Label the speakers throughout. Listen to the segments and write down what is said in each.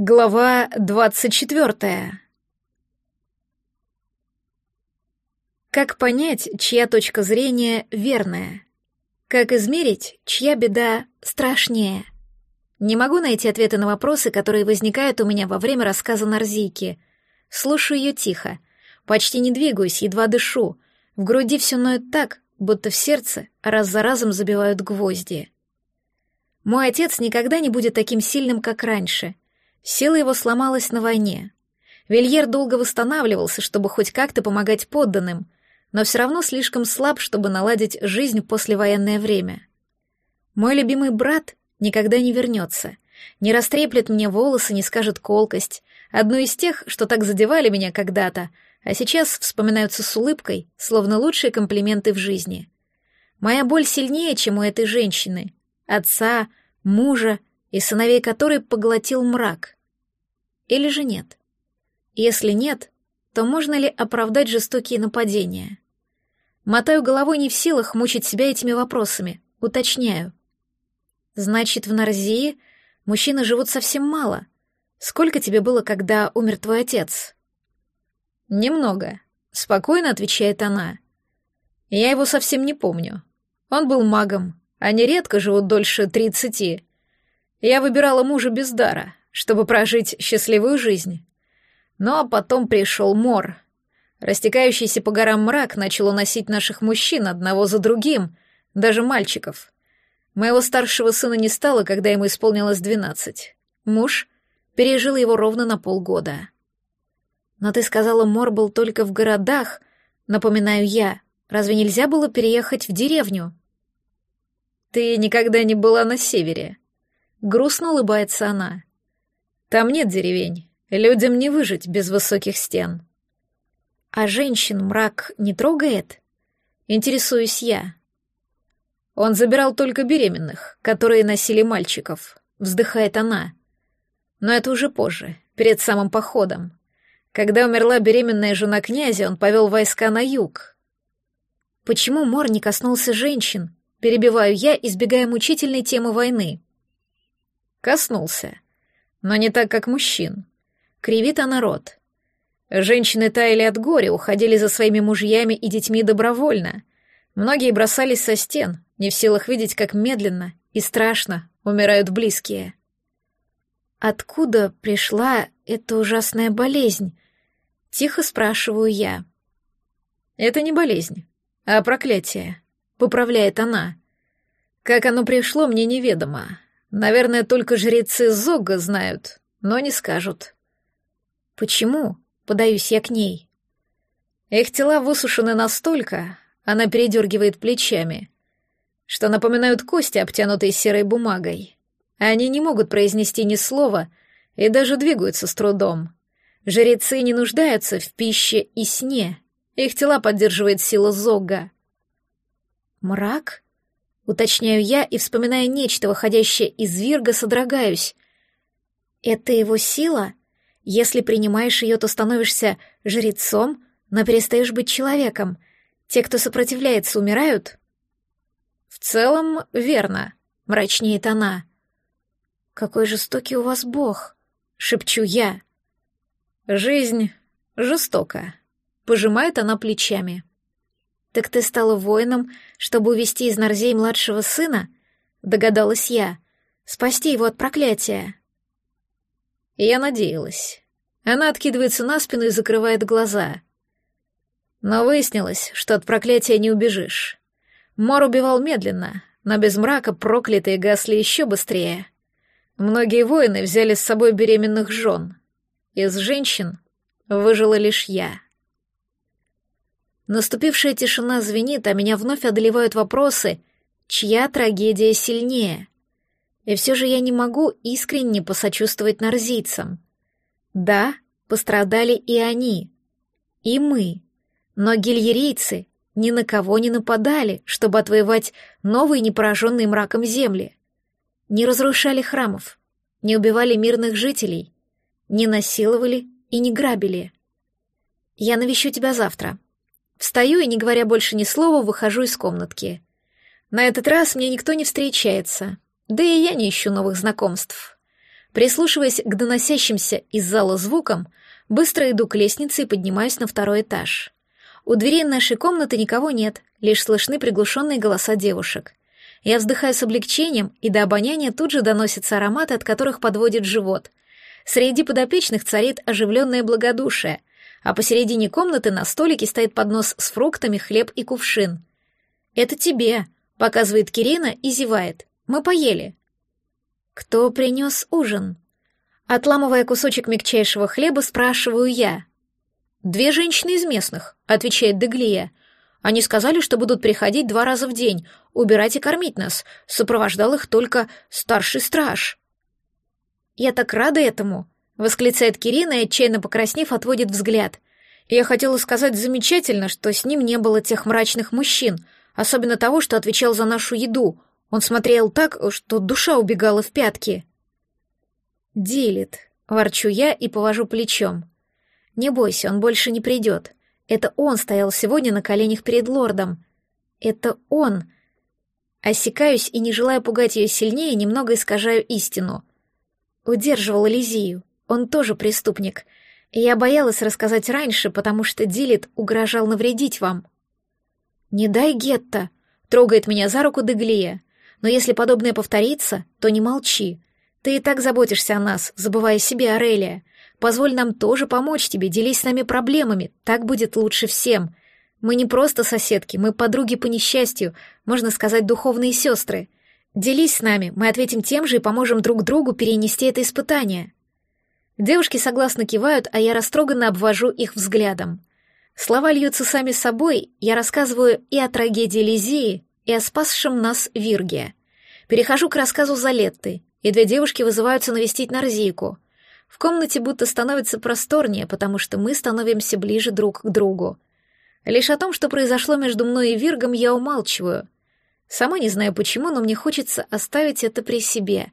Speaker 1: Глава двадцать четвертая. Как понять, чья точка зрения верная? Как измерить, чья беда страшнее? Не могу найти ответы на вопросы, которые возникают у меня во время рассказа Нарзийки. Слушаю ее тихо, почти не двигаюсь, едва дышу. В груди все ноет так, будто в сердце раз за разом забивают гвозди. Мой отец никогда не будет таким сильным, как раньше — Сила его сломалась на войне. Вильер долго восстанавливался, чтобы хоть как-то помогать подданным, но все равно слишком слаб, чтобы наладить жизнь в послевоенное время. Мой любимый брат никогда не вернется, не растреплет мне волосы, не скажет колкость, одну из тех, что так задевали меня когда-то, а сейчас вспоминаются с улыбкой, словно лучшие комплименты в жизни. Моя боль сильнее, чем у этой женщины, отца, мужа и сыновей которой поглотил мрак. Или же нет? Если нет, то можно ли оправдать жестокие нападения? Мотаю головой не в силах мучить себя этими вопросами, уточняю. Значит, в Нарзии мужчины живут совсем мало. Сколько тебе было, когда умер твой отец? Немного, спокойно отвечает она. Я его совсем не помню. Он был магом, они редко живут дольше тридцати. Я выбирала мужа без дара, чтобы прожить счастливую жизнь. А потом пришел мор. Растекающийся по горам мрак начал уносить наших мужчин одного за другим, даже мальчиков. Моего старшего сына не стало, когда ему исполнилось двенадцать. Муж пережил его ровно на полгода. Но ты сказала, мор был только в городах, напоминаю я. Разве нельзя было переехать в деревню? Ты никогда не была на севере. Грустно улыбается она. Там нет деревень. Людям не выжить без высоких стен. А женщин мрак не трогает? Интересуюсь я. Он забирал только беременных, которые носили мальчиков. Вздыхает она. Но это уже позже, перед самым походом. Когда умерла беременная жена князя, он повел войска на юг. Почему Мор не коснулся женщин? Перебиваю я, избегая мучительной темы войны. Коснулся но не так, как мужчин. Кривит она рот. Женщины таяли от горя, уходили за своими мужьями и детьми добровольно. Многие бросались со стен, не в силах видеть, как медленно и страшно умирают близкие. Откуда пришла эта ужасная болезнь? Тихо спрашиваю я. Это не болезнь, а проклятие, поправляет она. Как оно пришло, мне неведомо. Наверное, только жрецы Зога знают, но не скажут. Почему? Подаюсь я к ней. Их тела высушены настолько, она передергивает плечами, что напоминают кости, обтянутые серой бумагой. Они не могут произнести ни слова и даже двигаются с трудом. Жрецы не нуждаются в пище и сне. Их тела поддерживает сила Зога. Мрак? Уточняю я и, вспоминая нечто, выходящее из Вирга, содрогаюсь. Это его сила? Если принимаешь ее, то становишься жрецом, но перестаешь быть человеком. Те, кто сопротивляется, умирают? В целом, верно, мрачнеет она. Какой жестокий у вас бог, шепчу я. Жизнь жестока. Пожимает она плечами. «Так ты стала воином, чтобы увести из Нарзей младшего сына?» — догадалась я. «Спасти его от проклятия». Я надеялась. Она откидывается на спину и закрывает глаза. Но выяснилось, что от проклятия не убежишь. Мор убивал медленно, но без мрака проклятые гасли еще быстрее. Многие воины взяли с собой беременных жен. Из женщин выжила лишь я. Наступившая тишина звенит, а меня вновь одолевают вопросы, чья трагедия сильнее. И все же я не могу искренне посочувствовать нарзийцам. Да, пострадали и они, и мы, но гильерийцы ни на кого не нападали, чтобы отвоевать новые непораженные мраком земли. Не разрушали храмов, не убивали мирных жителей, не насиловали и не грабили. Я навещу тебя завтра. Встаю и, не говоря больше ни слова, выхожу из комнатки. На этот раз мне никто не встречается, да и я не ищу новых знакомств. Прислушиваясь к доносящимся из зала звукам, быстро иду к лестнице и поднимаюсь на второй этаж. У дверей нашей комнаты никого нет, лишь слышны приглушенные голоса девушек. Я вздыхаю с облегчением, и до обоняния тут же доносятся ароматы, от которых подводит живот. Среди подопечных царит оживленное благодушие, а посередине комнаты на столике стоит поднос с фруктами, хлеб и кувшин. «Это тебе», — показывает Кирина и зевает. «Мы поели». «Кто принес ужин?» Отламывая кусочек мягчайшего хлеба, спрашиваю я. «Две женщины из местных», — отвечает Деглия. «Они сказали, что будут приходить два раза в день, убирать и кормить нас. Сопровождал их только старший страж». «Я так рада этому», — восклицает Кирина и, отчаянно покраснев, отводит взгляд. «Я хотела сказать замечательно, что с ним не было тех мрачных мужчин, особенно того, что отвечал за нашу еду. Он смотрел так, что душа убегала в пятки». «Дилит», — ворчу я и повожу плечом. «Не бойся, он больше не придет. Это он стоял сегодня на коленях перед лордом. Это он...» Осекаюсь и, не желая пугать ее сильнее, немного искажаю истину. Удерживал Лизию. Он тоже преступник. Я боялась рассказать раньше, потому что Дилит угрожал навредить вам. «Не дай Гетто!» — трогает меня за руку Деглия. «Но если подобное повторится, то не молчи. Ты и так заботишься о нас, забывая себе, Арелия. Позволь нам тоже помочь тебе, делись с нами проблемами, так будет лучше всем. Мы не просто соседки, мы подруги по несчастью, можно сказать, духовные сестры. Делись с нами, мы ответим тем же и поможем друг другу перенести это испытание». Девушки согласно кивают, а я растроганно обвожу их взглядом. Слова льются сами собой, я рассказываю и о трагедии Лизии, и о спасшем нас Вирге. Перехожу к рассказу Залетты, и две девушки вызываются навестить Нарзийку. В комнате будто становится просторнее, потому что мы становимся ближе друг к другу. Лишь о том, что произошло между мной и Виргом, я умалчиваю — Сама не знаю почему, но мне хочется оставить это при себе.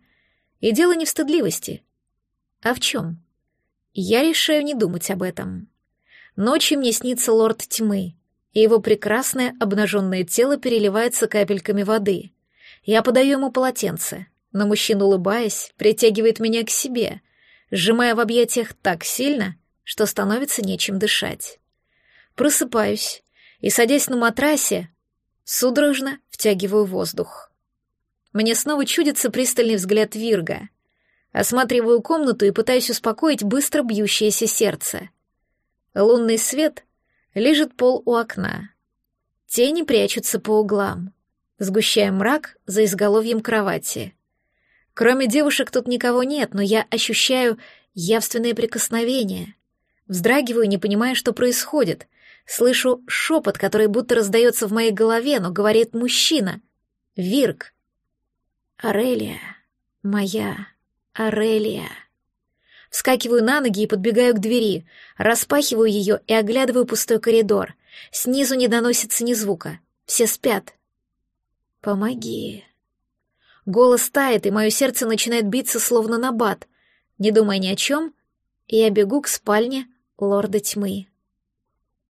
Speaker 1: И дело не в стыдливости. А в чем? Я решаю не думать об этом. Ночью мне снится лорд тьмы, и его прекрасное обнаженное тело переливается капельками воды. Я подаю ему полотенце, но мужчина, улыбаясь, притягивает меня к себе, сжимая в объятиях так сильно, что становится нечем дышать. Просыпаюсь и, садясь на матрасе, Судорожно втягиваю воздух. Мне снова чудится пристальный взгляд Вирга. Осматриваю комнату и пытаюсь успокоить быстро бьющееся сердце. Лунный свет лежит пол у окна. Тени прячутся по углам, сгущая мрак за изголовьем кровати. Кроме девушек тут никого нет, но я ощущаю явственное прикосновение. Вздрагиваю, не понимая, что происходит, Слышу шепот, который будто раздается в моей голове, но говорит мужчина. Вирк. Арелия. Моя Арелия. Вскакиваю на ноги и подбегаю к двери, распахиваю ее и оглядываю пустой коридор. Снизу не доносится ни звука. Все спят. «Помоги». Голос тает, и мое сердце начинает биться словно на бат. Не думая ни о чем, я бегу к спальне лорда тьмы.